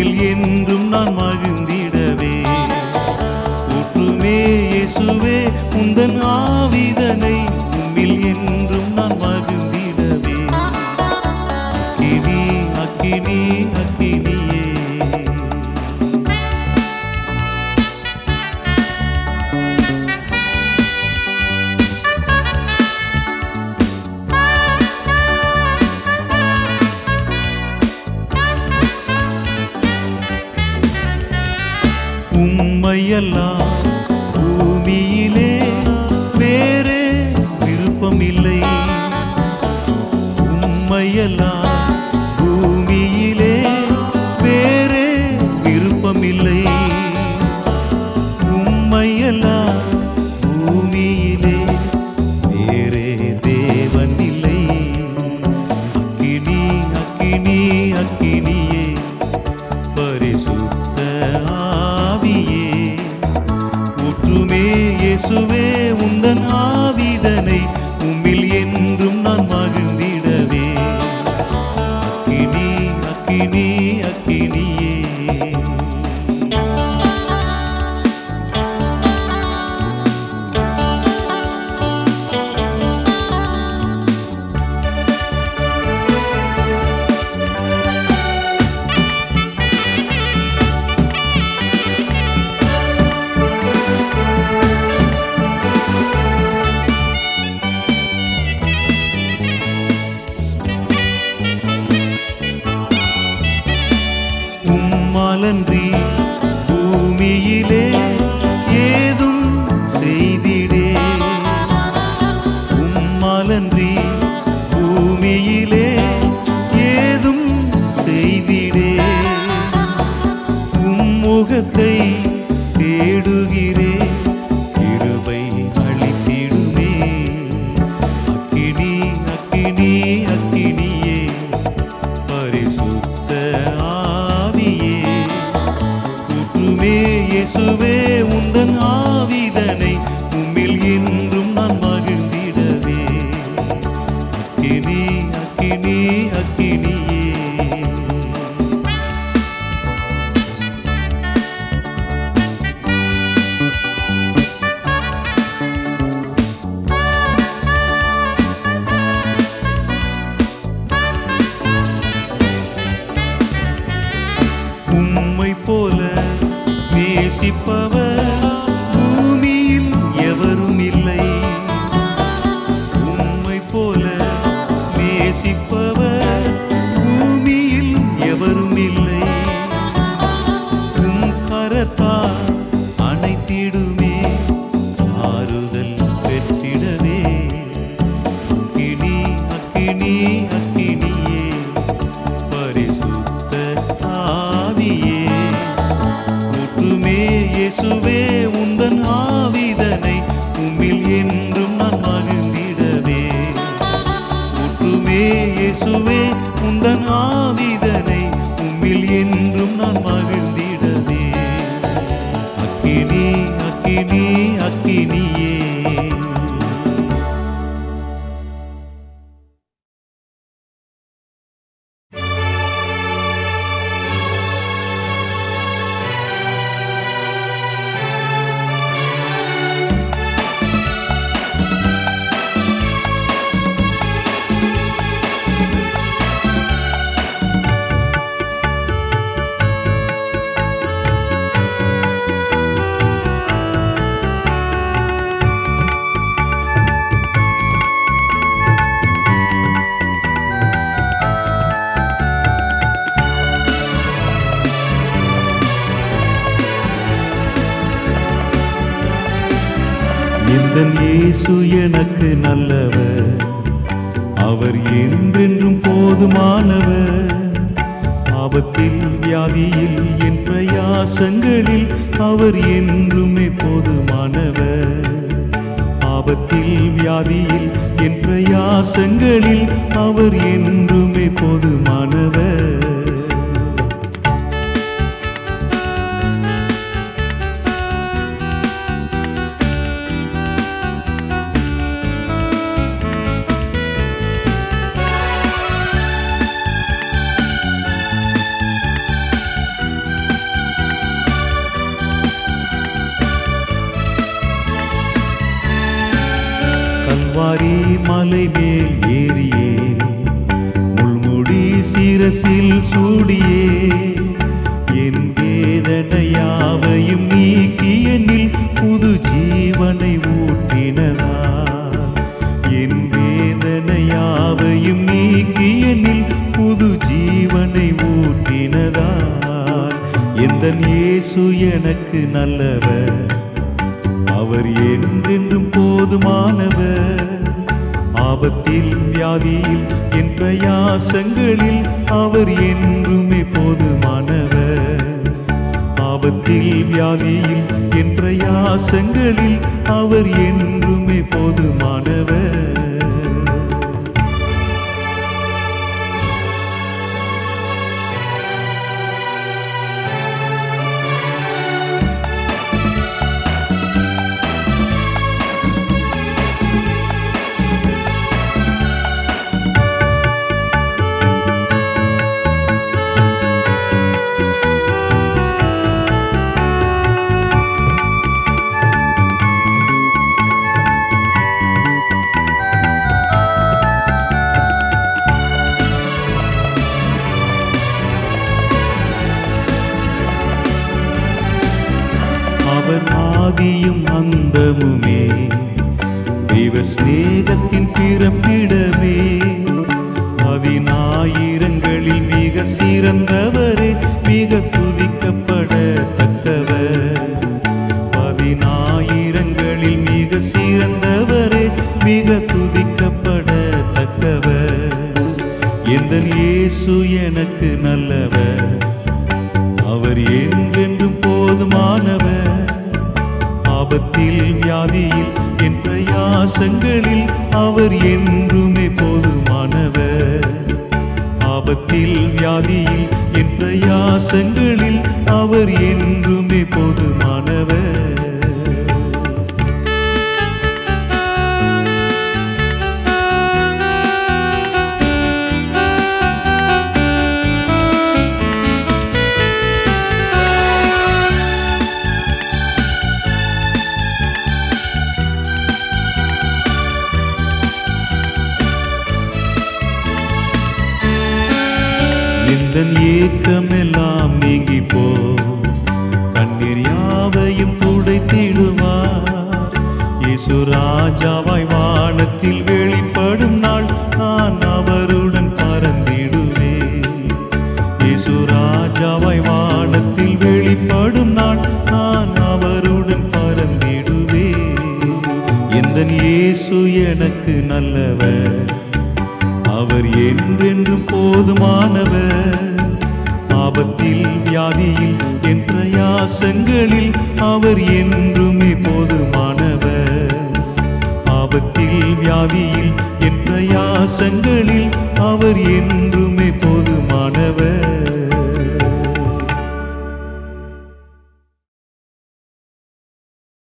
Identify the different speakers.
Speaker 1: உன்னில் என்றும் நான் மகிழ்ந்திடவே. ஊற்றுமே இயேசுவே உந்தன் ஆவிதனை உன்னில் என்றும் நான் மகிழ்ந்திடவே. அக்கினி அக்கினி வையெல்லாம் subir. இயேசுவே உந்த நேசிப்பவர் எந்த இயேசு எனக்கு நல்லவர். அவர் என்றென்றும் போதுமானவர். ஆபத்தில் வியாதியில் என் பிரயாசங்களில் அவர் என்றுமே போதுமானவர். ஆபத்தில் வியாதியில் என் பிரயாசங்களில் அவர் என்றுமே போதும் கல்வாரி மலை மேல் ஏறியே. முள்முடி சிரசில் சூடியே. என் வேதனையாவையும் நீக்கியனில் புது ஜீவனை ஊட்டினதா. என் வேதனையாவையும் நீக்கியனில் புது ஜீவனை ஊட்டினதா. எந்த இயேசு எனக்கு நல்லவர். அவர் என்றென்றும் போதுமானவர். ஆபத்தில் வியாதியில் என் பிரயாசங்களில் அவர் என்றுமே போதுமானவர். ஆபத்தில் வியாதியில் என் பிரயாசங்களில் அவர் என்றுமே போதுமானவர். அவர் ஆதியும் அந்தமுமே. தெய்வ சிநேகத்தின் பிறப்பிடமே. பதினாயிரங்களில் மிக சிறந்தவரே மிக துதிக்கப்படத்தக்கவர். பதினாயிரங்களில் மிக சிறந்தவரே மிக துதிக்கப்படத்தக்கவர். எந்த இயேசு அவர் என்றுமே போதுமானவர். ஆபத்தில் வியாதியில் என் பிரயாசங்களில் அவர் என்றுமே போதுமானவர். இந்த ஏக்கமெல்லாம் நீங்கி போ கண்ணீர் யாவையும் துடைத்திடுவார் இயேசு ராஜாவாய் வானத்தில் வெளிப்படும் நாள் நான் அவருடன் பறந்திடுவேன். இயேசு ராஜாவாய் வானத்தில் வெளிப்படும் நாள் நான் அவருடன் பறந்திடுவேன். எந்தன் இயேசு எனக்கு நல்லவர்? பிரயாசங்களில் அவர் என்றுமே போதுமானவர். ஆபத்தில் வியாதியில் என் பிரயாசங்களில் அவர் என்றுமே போதுமானவர்.